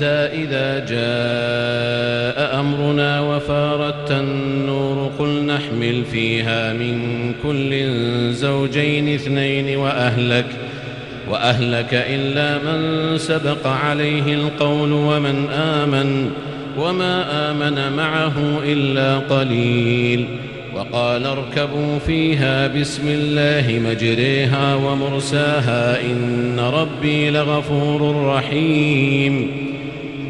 حتى إذا جاء أمرنا وفارت النور قل نحمل فيها من كل زوجين اثنين وأهلك وأهلك إلا من سبق عليه القول ومن آمن وما آمن معه إلا قليل. وقال اركبوا فيها بسم الله مجريها ومرساها إن ربي لغفور رحيم.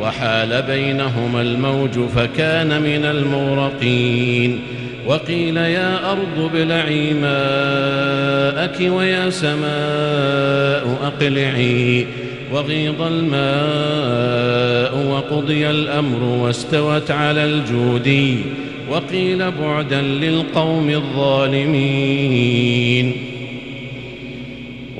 وحال بينهما الموج فكان من المغرقين. وقيل يا أرض ابلعي ماءك ويا سماء أقلعي. وغيض الماء وقضي الأمر واستوت على الجودي وقيل بعدا للقوم الظالمين.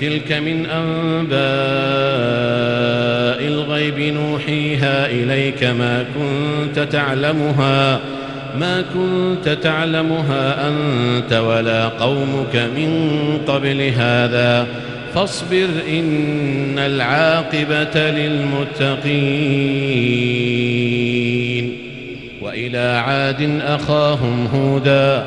تلك من أنباء الغيب نوحيها إليك ما كنت تعلمها ما كنت تعلمها أنت ولا قومك من قبل هذا. فاصبر إن العاقبة للمتقين. وإلى عاد أخاهم هودا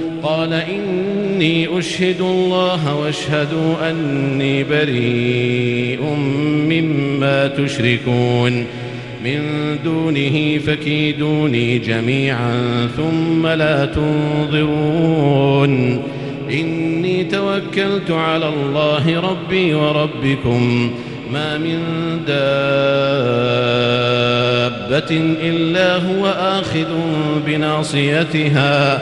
قال إني أشهد الله واشهدوا أني بريء مما تشركون. من دونه فكيدوني جميعا ثم لا تنظرون. إني توكلت على الله ربي وربكم. ما من دابة إلا هو آخذ بناصيتها.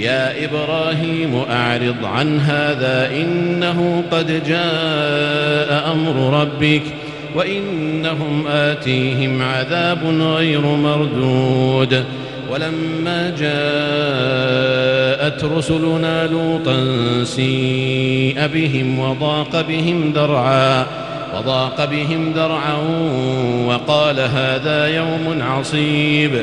يا إبراهيم أعرض عن هذا إنه قد جاء أمر ربك وإنهم آتيهم عذاب غير مردود ولما جاءت رسلنا لوطا سيء بهم وضاق بهم ذرعا وضاق بهم ذرعا وقال هذا يوم عصيب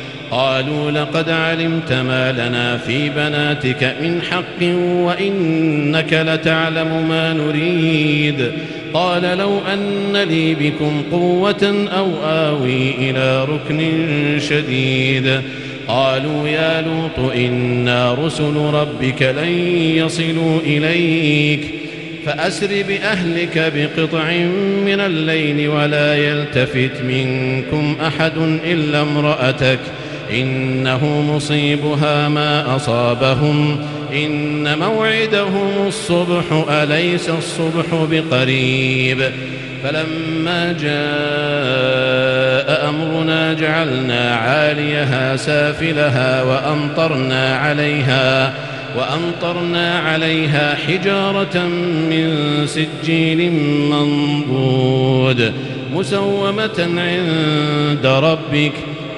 قالوا لقد علمت ما لنا في بناتك من حق وإنك لتعلم ما نريد. قال لو أن لي بكم قوة أو آوي إلى ركن شديد. قالوا يا لوط إنا رسل ربك لن يصلوا إليك. فأسر بأهلك بقطع من الليل ولا يلتفت منكم أحد إلا امرأتك. إنه مصيبها ما أصابهم. إن موعدهم الصبح أليس الصبح بقريب؟ فلما جاء أمرنا جعلنا عاليها سافلها وأمطرنا عليها وأمطرنا عليها حجارة من سجيل منضود مسومة عند ربك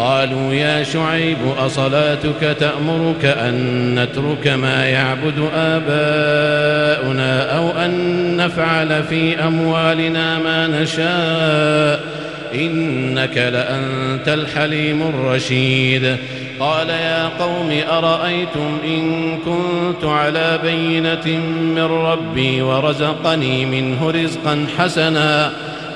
قالوا يا شعيب أصلاتك تأمرك أن نترك ما يعبد آباؤنا أو أن نفعل في أموالنا ما نشاء؟ إنك لأنت الحليم الرشيد. قال يا قوم أرأيتم إن كنت على بينة من ربي ورزقني منه رزقا حسنا؟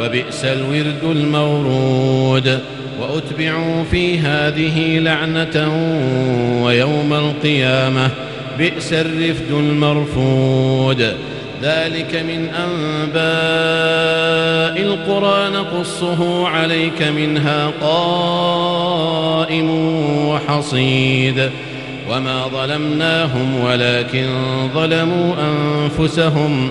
وبئس الورد المورود. وأتبعوا في هذه لعنة ويوم القيامة بئس الرفد المرفود. ذلك من أنباء القرى نقصه عليك منها قائم وحصيد. وما ظلمناهم ولكن ظلموا أنفسهم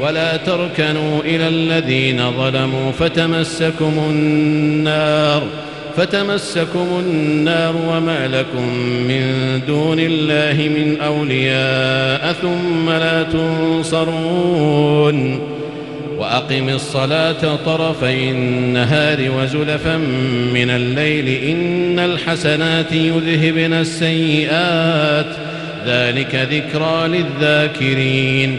ولا تركنوا إلى الذين ظلموا فتمسكم النار فتمسكم النار وما لكم من دون الله من أولياء ثم لا تنصرون وأقم الصلاة طرفي النهار وزلفا من الليل إن الحسنات يذهبن السيئات ذلك ذكرى للذاكرين